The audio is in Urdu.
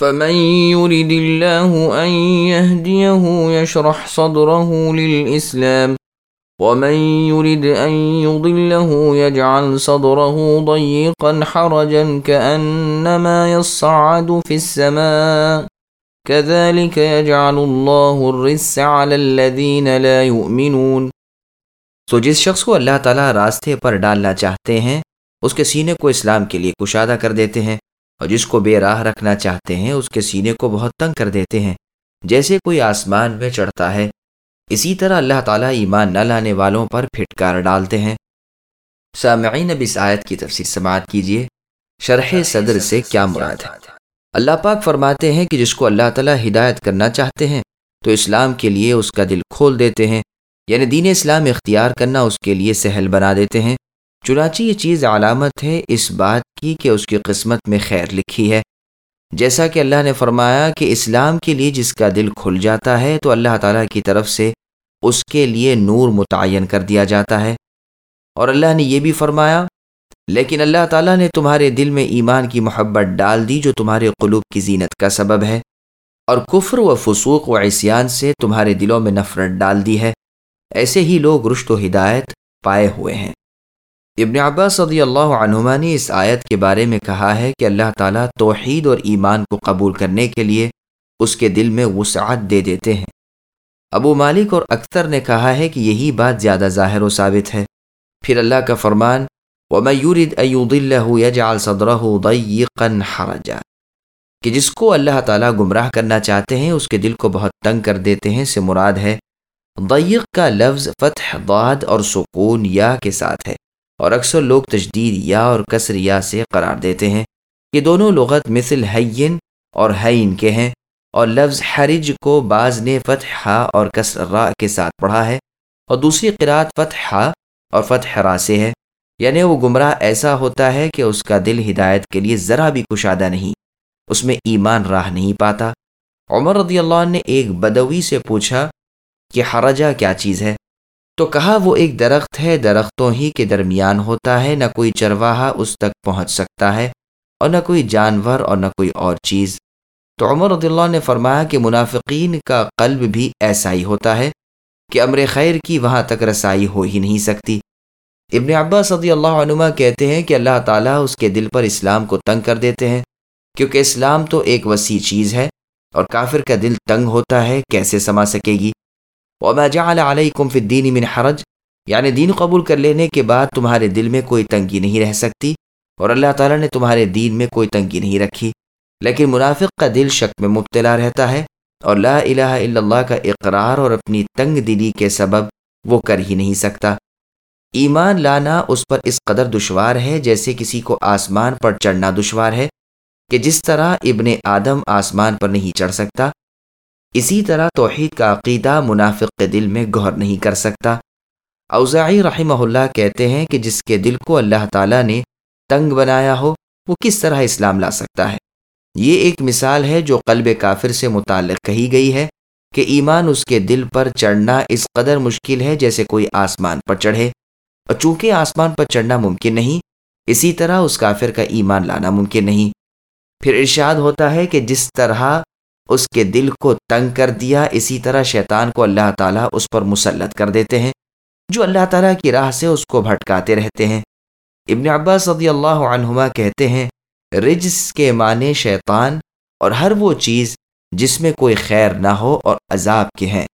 فمن يرد الله أن يهديه يشرح صدره للإسلام ومن يرد أن يضله يجعل صدره ضيقا حرجا كأنما يصعد في السماء كذلك يجعل الله الرس على الذين لا يؤمنون سو جس شخص کو اللہ تعالیٰ راستے پر ڈالنا چاہتے ہیں، اس کے سینے کو اسلام کے لیے کشادہ کر دیتے ہیں۔ اور جس کو بے راہ رکھنا چاہتے ہیں اس کے سینے کو بہت تنگ کر دیتے ہیں۔ جیسے کوئی آسمان میں چڑھتا ہے اسی طرح اللہ تعالیٰ ایمان نہ لانے والوں پر پھٹکار ڈالتے ہیں۔ سامعین اب اس آیت کی تفسیر سماعت کیجیے شرح صدر سے کیا مراد ہے؟ اللہ پاک فرماتے ہیں کہ جس کو اللہ تعالیٰ ہدایت کرنا چاہتے ہیں تو اسلام کے لیے اس کا دل کھول دیتے ہیں۔ یعنی دین اسلام اختیار کرنا اس کے لیے سہل بنا دیتے ہیں۔ چنانچہ یہ چیز علامت ہے اس بات کی کہ اس کی قسمت میں خیر لکھی ہے۔ جیسا کہ اللہ نے فرمایا کہ اسلام کے لیے جس کا دل کھل جاتا ہے، تو اللہ تعالیٰ کی طرف سے اس کے لیے نور متعین کر دیا جاتا ہے۔ اور اللہ نے یہ بھی فرمایا، لیکن اللہ تعالیٰ نے تمہارے دل میں ایمان کی محبت ڈال دی جو تمہارے قلوب کی زینت کا سبب ہے۔ اور کفر و فسوق و عصیان سے تمہارے دلوں میں نفرت ڈال دی ہے۔ ایسے ہی لوگ رشت و ہدایت پائے ہوئے ہیں۔ ابن عباس صدی اللہ عنہما نے اس آیت کے بارے میں کہا ہے کہ اللہ تعالیٰ توحید اور ایمان کو قبول کرنے کے لیے اس کے دل میں وسعت دے دیتے ہیں۔ ابو مالک اور اختر نے کہا ہے کہ یہی بات زیادہ ظاہر و ثابت ہے۔ پھر اللہ کا فرمان وَمَيُّرِدْ أَيُّضِ اللَّهُ يَجْعَلْ صَدْرَهُ ضَيِّقًا حَرَجًا۔ کہ جس کو اللہ تعالیٰ گمراہ کرنا چاہتے ہیں، اس کے دل کو بہت تنگ کر دیتے ہیں سے مراد ہے۔ ضیق کا لفظ فتح ضاد اور سکون یا کے ساتھ ہے۔ اور اکثر لوگ تجدید یا اور کسر یا سے قرار دیتے ہیں کہ دونوں لغت مثل حین اور حین کے ہیں اور لفظ حرج کو بعض نے فتح ہا اور کسر را کے ساتھ پڑھا ہے اور دوسری قرآت فتح ہا اور فتح را سے ہے۔ یعنی وہ گمراہ ایسا ہوتا ہے کہ اس کا دل ہدایت کے لیے ذرا بھی کشادہ نہیں، اس میں ایمان راہ نہیں پاتا۔ عمر رضی اللہ عنہ نے ایک بدوی سے پوچھا کہ حرجہ کیا چیز ہے؟ تو کہا وہ ایک درخت ہے، درختوں ہی کے درمیان ہوتا ہے، نہ کوئی چرواہا اس تک پہنچ سکتا ہے اور نہ کوئی جانور اور نہ کوئی اور چیز۔ تو عمر رضی اللہ نے فرمایا کہ منافقین کا قلب بھی ایسا ہی ہوتا ہے کہ امر خیر کی وہاں تک رسائی ہو ہی نہیں سکتی۔ ابن عباس صدی اللہ عنما کہتے ہیں کہ اللہ تعالیٰ اس کے دل پر اسلام کو تنگ کر دیتے ہیں، کیونکہ اسلام تو ایک وسیع چیز ہے اور کافر کا دل تنگ ہوتا ہے، کیسے سما سکے گی؟ وما جعل علیکم فی الدین من حرج یعنی دین قبول کر لینے کے بعد تمہارے دل میں کوئی تنگی نہیں رہ سکتی اور اللہ تعالیٰ نے تمہارے دین میں کوئی تنگی نہیں رکھی۔ لیکن منافق کا دل شک میں مبتلا رہتا ہے اور لا الہ الا اللہ کا اقرار اور اپنی تنگ دلی کے سبب وہ کر ہی نہیں سکتا۔ ایمان لانا اس پر اس قدر دشوار ہے جیسے کسی کو آسمان پر چڑھنا دشوار ہے کہ جس طرح ابن آدم آسمان پر نہیں چڑھ سکتا اسی طرح توحید کا عقیدہ منافق کے دل میں گہر نہیں کر سکتا۔ اوزاعی رحمہ اللہ کہتے ہیں کہ جس کے دل کو اللہ تعالیٰ نے تنگ بنایا ہو، وہ کس طرح اسلام لا سکتا ہے؟ یہ ایک مثال ہے جو قلب کافر سے متعلق کہی گئی ہے کہ ایمان اس کے دل پر چڑھنا اس قدر مشکل ہے جیسے کوئی آسمان پر چڑھے۔ اور چونکہ آسمان پر چڑھنا ممکن نہیں، اسی طرح اس کافر کا ایمان لانا ممکن نہیں۔ پھر ارشاد ہوتا ہے کہ جس طرح اس کے دل کو تنگ کر دیا۔ اسی طرح شیطان کو اللہ تعالیٰ اس پر مسلط کر دیتے ہیں، جو اللہ تعالیٰ کی راہ سے اس کو بھٹکاتے رہتے ہیں۔ ابن عباس صدی اللہ عنہما کہتے ہیں، رجس کے معنی شیطان اور ہر وہ چیز جس میں کوئی خیر نہ ہو اور عذاب کے ہیں۔